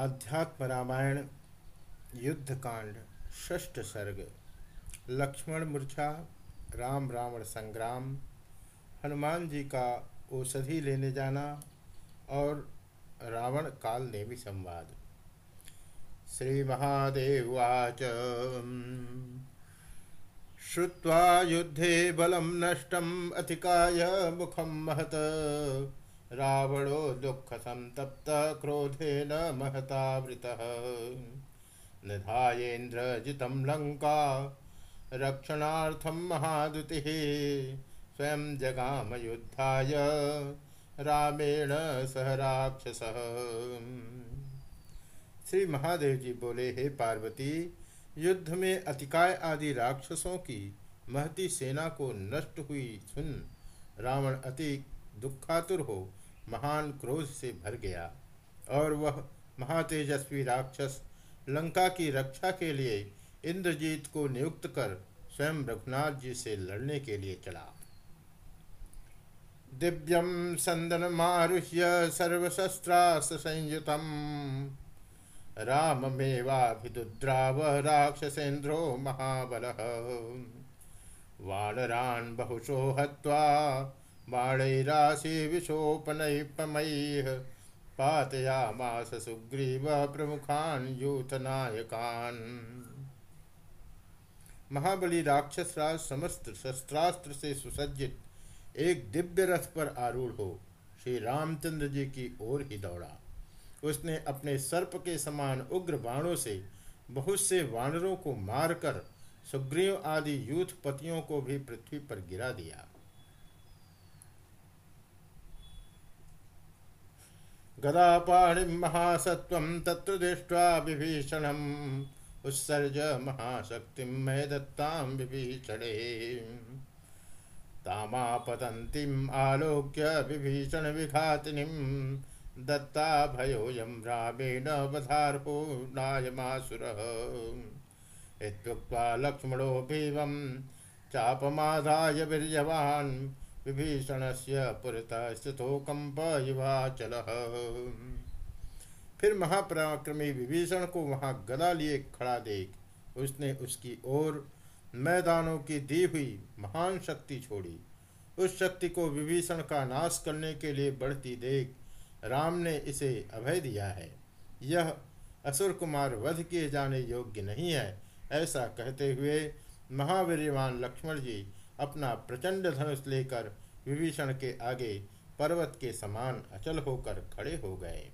आध्यात्म रामायण युद्धकांड षष्ठ सर्ग, लक्ष्मण मूर्छा, राम रावण संग्राम, हनुमान जी का औषधि लेने जाना और रावण काल नेमी संवाद। श्री महादेवाच श्रुवा युद्धे बलम नष्टम, अतिकाय मुखम महत। रावणो दुख संतप्त क्रोधे क्रोधेन महतावृतः निधायेन्द्रजितं लङ्का, रक्षणार्थं महादुतिः, स्वयं जगाम युद्धाय रामेण सह राक्षस। श्री महादेव जी बोले, हे पार्वती, युद्ध में अतिकाय आदि राक्षसों की महती सेना को नष्ट हुई सुन। रावण अति दुखातुर हो महान क्रोध से भर गया और वह महातेजस्वी राक्षस लंका की रक्षा के लिए इंद्रजीत को नियुक्त कर स्वयं रघुनाथ जी से लड़ने के लिए चला। दिव्यम संदन मारुह्य सर्वशस्त्रास्त्र संयुतम। राममेवाभिदुद्राव राक्षसेन्द्रो महाबल। वानरान् बहुशो हत्वा बाणैराशि विशोपनैपमैः पातयामास सुग्रीव प्रमुखान यूथनायकान। महाबली राक्षस राज समस्त शस्त्रास्त्र से सुसज्जित एक दिव्य रथ पर आरूढ़ हो श्री रामचंद्र जी की ओर ही दौड़ा। उसने अपने सर्प के समान उग्र बाणों से बहुत से वानरों को मारकर सुग्रीव आदि यूथ पतियों को भी पृथ्वी पर गिरा दिया। गदापाणिं महासत्त्वं तत्र दृष्ट्वा विभीषणम्। उत्सर्ज महाशक्तिं मे दत्तां विभीषणे। तामापतन्तीम् आलोक्य दत्ता भयोऽयं रामेण वधार्हो नायमासुरः इत्युक्त्वा लक्ष्मणो भीमं चापमाधाय वीर्यवान् विभीषण से पुरतः स्थितो कंप युवाचल। फिर महापराक्रमी विभीषण को वहाँ गदा लिए खड़ा देख, उसने उसकी ओर मैदानों की दी हुई महान शक्ति छोड़ी। उस शक्ति को विभीषण का नाश करने के लिए बढ़ती देख, राम ने इसे अभय दिया है। यह असुर कुमार वध किए जाने योग्य नहीं है, ऐसा कहते हुए महावीरवान लक्ष्मण जी अपना प्रचंड धनुष लेकर विभीषण के आगे पर्वत के समान अचल होकर खड़े हो गए।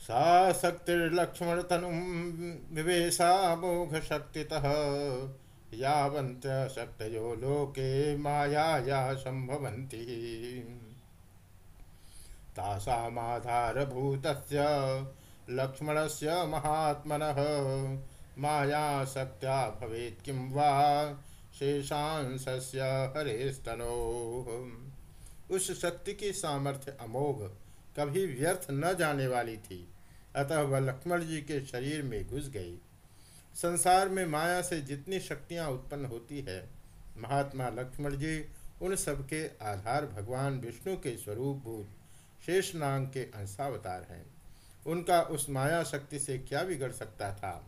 सा शक्तिर्लक्ष्मण तनु विवेशा मोघ शक्ति यावंत शक्तयो लोके माया संभवन्ति तासामाधारभूतस्य लक्ष्मणस्य महात्मनः माया शक्त्या भवेत् किं वा शेषांशस्य हरेस्तनो। उस शक्ति की सामर्थ्य अमोघ कभी व्यर्थ न जाने वाली थी। अतः वह लक्ष्मण जी के शरीर में घुस गई। संसार में माया से जितनी शक्तियाँ उत्पन्न होती है, महात्मा लक्ष्मण जी उन सबके आधार भगवान विष्णु के स्वरूप भूत शेषनांग के अंशावतार हैं। उनका उस माया शक्ति से क्या बिगड़ सकता था?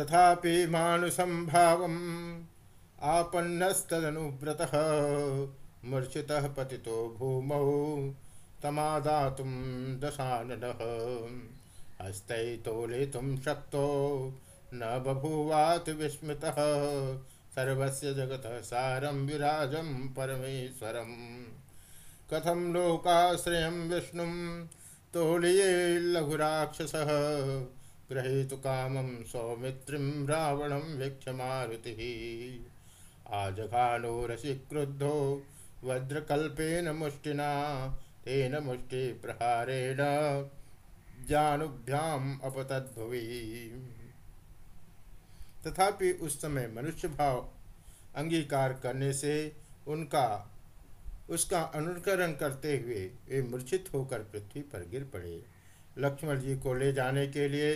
तथापि मानुषं भावम् आपन्नस्तदनुव्रतः मूर्छितः पतितो भूमौ तमादातुं दशाननः। हस्तैतोलितुं शक्तो न बभूवात् विस्मृतः। सर्वस्य जगतः सारं विराजं परमेश्वरम्। कथं लोकाश्रयं विष्णुं तोलिये लघुराक्षसः। ग्रहीतु कामं सौमित्रिं रावणं वीक्ष मारुतिः आजघानोरसि क्रुद्धो वज्रकल्पेन मुष्टिना, तेन मुष्टिप्रहारेण जानुभ्याम अपतद्भुवि। तथापि उस समय मनुष्य भाव अंगीकार करने से उनका, उसका अनुकरण करते हुए वे मूर्छित होकर पृथ्वी पर गिर पड़े। लक्ष्मण जी को ले जाने के लिए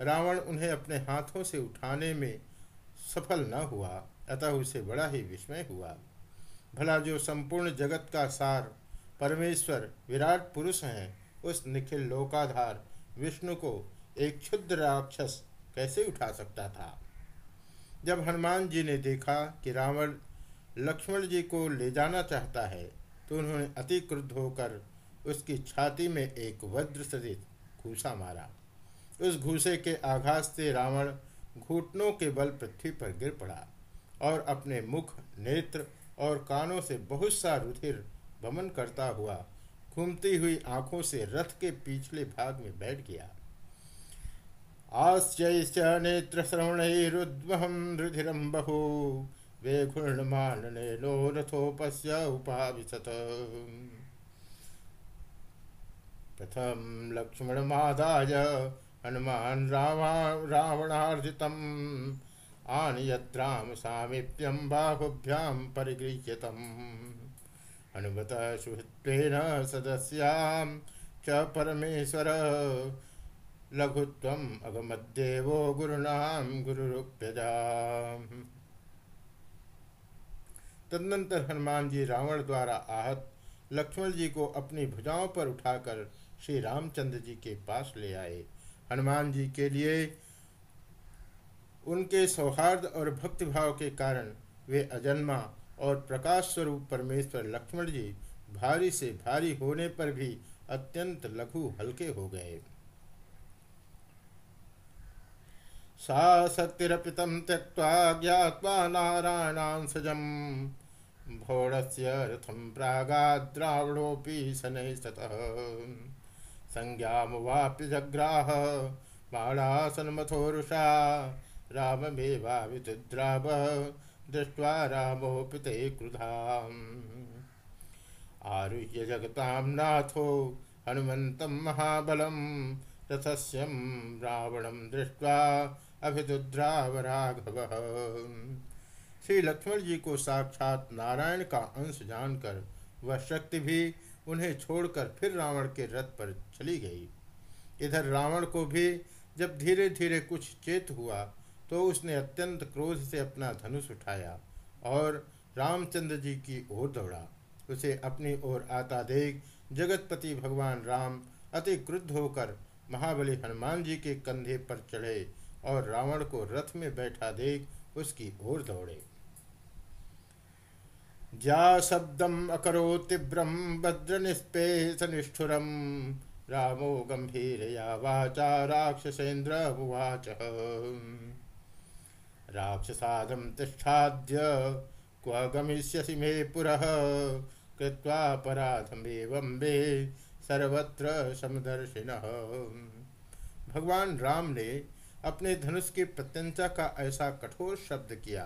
रावण उन्हें अपने हाथों से उठाने में सफल न हुआ, अतः उसे बड़ा ही विस्मय हुआ। भला जो संपूर्ण जगत का सार, परमेश्वर, विराट पुरुष हैं, उस निखिल लोकाधार विष्णु को एक क्षुद्र राक्षस कैसे उठा सकता था? जब हनुमान जी ने देखा कि रावण लक्ष्मण जी को ले जाना चाहता है तो उन्होंने अति क्रुद्ध होकर उसकी छाती में एक वज्र सदित घूसा मारा। उस घूसे के आघात से रावण घुटनों के बल पृथ्वी पर गिर पड़ा और अपने मुख, नेत्र और कानों से बहुत सा रुधिर भमन करता हुआ घूमती हुई आँखों से रथ के पिछले भाग में बैठ गया। आश्चैश्च नेत्र श्रवणैरुद्वहम रुधिरम बहु वे घूर्णमानने नो रथोपस्य उपाविशत। प्रथम लक्ष्मण मादाय हनुमान रावणार्जितम, आनयत्राम सामीप्यम बाहुभ्याम परिगृह्यतम। हनुमत सुहृत्वेन सदस्यां च परमेश्वर, लघुत्वम अगमद्देवो गुरुनाम गुरुरूप्यजा तदनंतर हनुमान जी रावण द्वारा आहत लक्ष्मण जी को अपनी भुजाओं पर उठाकर श्री रामचंद्र जी के पास ले आए। हनुमान जी के लिए उनके सौहार्द और भक्तिभाव के कारण वे अजन्मा और प्रकाश स्वरूप परमेश्वर लक्ष्मण जी भारी से भारी होने पर भी अत्यंत लघु हल्के हो गए। सा शक्तिरपितम त्यक्त्वा ज्ञात्वा नारायणांसजम भोड़स्य रथम प्रागाद्रावणोऽपि शनैः सतः संज्ञामुवाप्य जग्राह बाणासनमथोरुषा राममेवावितुद्राव दृष्ट्वा आरुह्य नाथो राघवः श्री लक्ष्मण जी को साक्षात नारायण का अंश जानकर, वह शक्ति भी उन्हें छोड़कर फिर रावण के रथ पर चली गई। इधर रावण को भी जब धीरे धीरे कुछ चेत हुआ तो उसने अत्यंत क्रोध से अपना धनुष उठाया और रामचंद्र जी की ओर दौड़ा। उसे अपनी ओर आता देख जगतपति भगवान राम अति क्रुद्ध होकर महाबली हनुमान जी के कंधे पर चढ़े और रावण को रथ में बैठा देख उसकी ओर दौड़े। ज्या शब्दम अकरो तीव्रम भद्र निष्पेश निष्ठुरम रामो गंभीरया वाचा राक्षसेन्द्र उवाच। राक्षसादम तिष्ठाद्य, क्व गमिष्यसि मे पुरः कृत्वापराधमेवं वे सर्वत्र समदर्शिनः। भगवान राम ने अपने धनुष की प्रत्यंचा का ऐसा कठोर शब्द किया,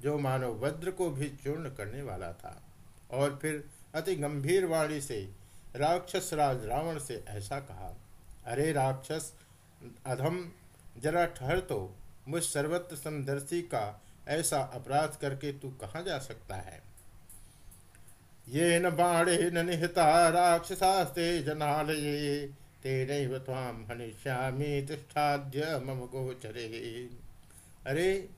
जो मानो वज्र को भी चूर्ण करने वाला था, और फिर अति गंभीर वाणी से राक्षस राज रावण से ऐसा कहा, अरे राक्षस, अधम, जरा ठहर तो। मुझ सर्वत्र समदर्शी का ऐसा अपराध करके तू कहाँ जा सकता है? ये न बाणे न निहता राक्षसास्ते जनालये तेन ताम हनिष्यामी तिष्ठाद्य मम गोचरे। अरे,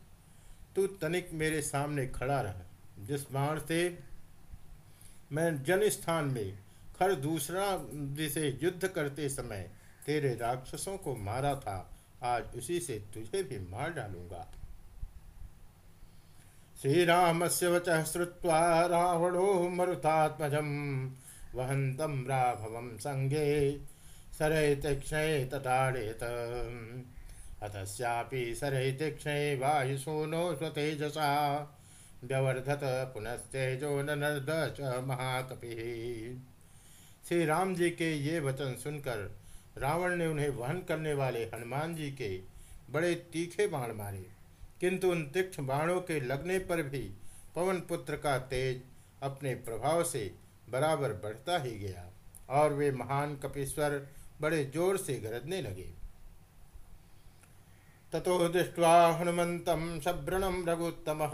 तू तनिक मेरे सामने खड़ा रह। जिस बाण से मैं जन स्थान में खर दूसरा जिसे युद्ध करते समय तेरे राक्षसों को मारा था, आज उसी से तुझे भी मार डालूँगा। श्री राम से वच श्रुवा रावणो मरुतात्मजम वहंतम राघवम संगे सरय तीक्षण तटाड़ेत अतस्यापि सरहि तीक्ष्णे वायुसूनो स्वतेजसा, व्यवर्धत पुनस्तेजो नर्द च महाकपि। श्री राम जी के ये वचन सुनकर रावण ने उन्हें वहन करने वाले हनुमान जी के बड़े तीखे बाण मारे। किंतु उन तीक्ष्ण बाणों के लगने पर भी पवन पुत्र का तेज अपने प्रभाव से बराबर बढ़ता ही गया और वे महान कपीश्वर बड़े ज़ोर से गरजने लगे। ततो दृष्ट्वा हनुमन्तं शभ्रणं रघुत्तमः,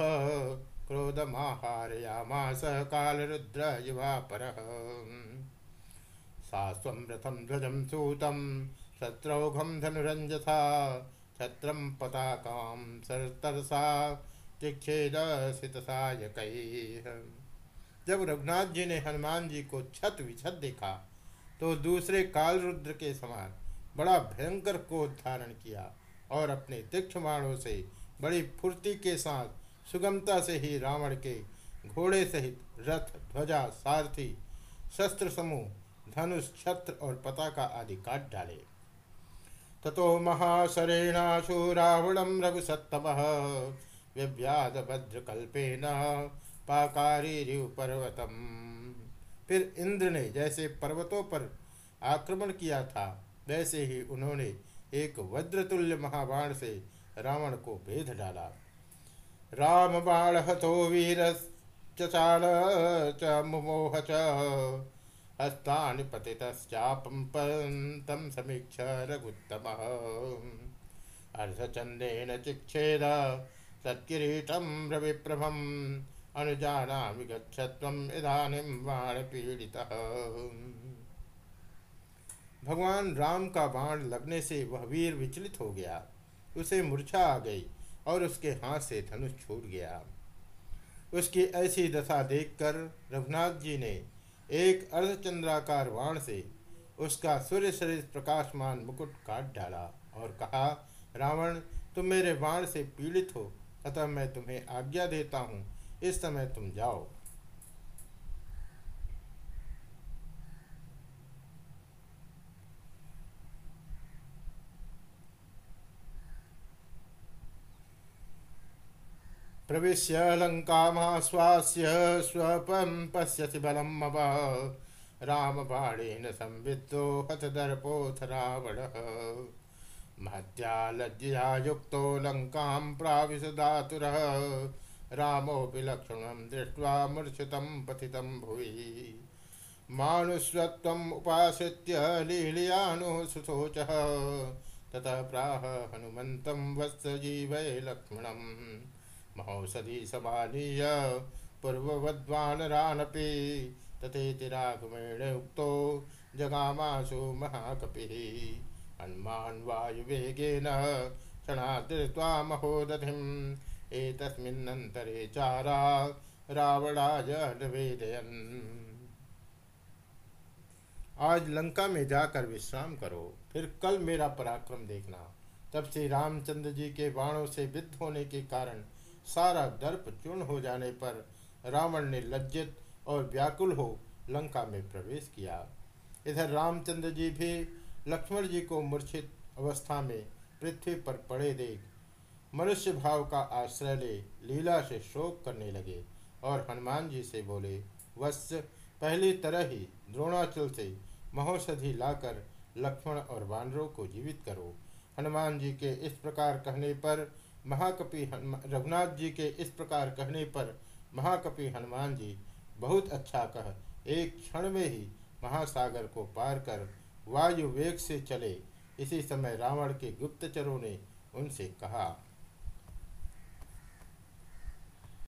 क्रोधमाहारयामास कालरुद्र युवापरः सा स्वं रथं ध्वजं सूतं शत्रौघं धनुरञ्जसा जब रघुनाथ जी ने हनुमान जी को छत विछत देखा तो दूसरे काल रुद्र के समान बड़ा भयंकर को धारण किया और अपने तीक्षमाणों से बड़ी फुर्ती के साथ सुगमता से ही रावण के घोड़े सहित रथ, ध्वजा, सारथी, शस्त्र समूह धनुष, छत्र और पताका आदि काट डाले। ततो महाशरेणाशु रावणम रघुसत्तम व्यव्याद भद्रकल्पेन पाकारी पर्वतम फिर इंद्र ने जैसे पर्वतों पर आक्रमण किया था, वैसे ही उन्होंने एक वज्रतुल्य महाबाण से रावण को भेद डाला। राम बाण हथो वीर चाल च मुमोह हस्तानि पतितश्चापं समीक्ष रघुत्तम। अर्धचंदेन चिक्षेद, सत्किरीटं रविप्रभम्, अनुजानामि गच्छत्वम् इदानीं बाणपीडितः भगवान राम का बाण लगने से वह वीर विचलित हो गया। उसे मूर्छा आ गई और उसके हाथ से धनुष छूट गया। उसकी ऐसी दशा देखकर रघुनाथ जी ने एक अर्धचंद्राकार वाण से उसका सूर्य शरीर प्रकाशमान मुकुट काट डाला और कहा, रावण, तुम मेरे वाण से पीड़ित हो, अतः मैं तुम्हें आज्ञा देता हूँ। इस समय तुम जाओ। प्रवेश्य लङ्कामाश्वास्य स्वपं पश्यसि बलं मम रामबाणेन संविद्धो हतदर्पोऽथ रावणः। महत्या लज्जया युक्तो लङ्कां प्राविशदातुरः। रामोऽपि लक्ष्मणं दृष्ट्वा मूर्छितं पतितं भुवि। मानुष्वत्वम् उपाश्रित्य लीलयानो सुशोचः। ततः प्राह हनुमन्तं वत्सजीवय लक्ष्मणम्। महौषधि समानीय पूर्ववद्वानरानपि तथेति राघवेण उक्तो जगामाशु महाकपिः। हनुमान् वायुवेगेन क्षणादृत्वा महोदधिम्। एतस्मिन्नन्तरे चारा रावणाय निवेदयन्। आज लंका में जाकर विश्राम करो, फिर कल मेरा पराक्रम देखना। तब से रामचंद्र जी के बाणों से विद्ध होने के कारण सारा दर्प चूर्ण हो जाने पर रावण ने लज्जित और व्याकुल हो लंका में प्रवेश किया। इधर रामचंद्र जी भी लक्ष्मण जी को मूर्छित अवस्था में पृथ्वी पर पड़े देख मनुष्य भाव का आश्रय ले, लीला से शोक करने लगे और हनुमान जी से बोले, वत्स, पहली तरह ही द्रोणाचल से महौषधि लाकर लक्ष्मण और वानरों को जीवित करो। हनुमान जी के इस प्रकार कहने पर महाकपि रघुनाथ जी के इस प्रकार कहने पर महाकपि हनुमान जी, बहुत अच्छा कह, एक क्षण में ही महासागर को पार कर वायु वेग से चले। इसी समय रावण के गुप्तचरों ने उनसे कहा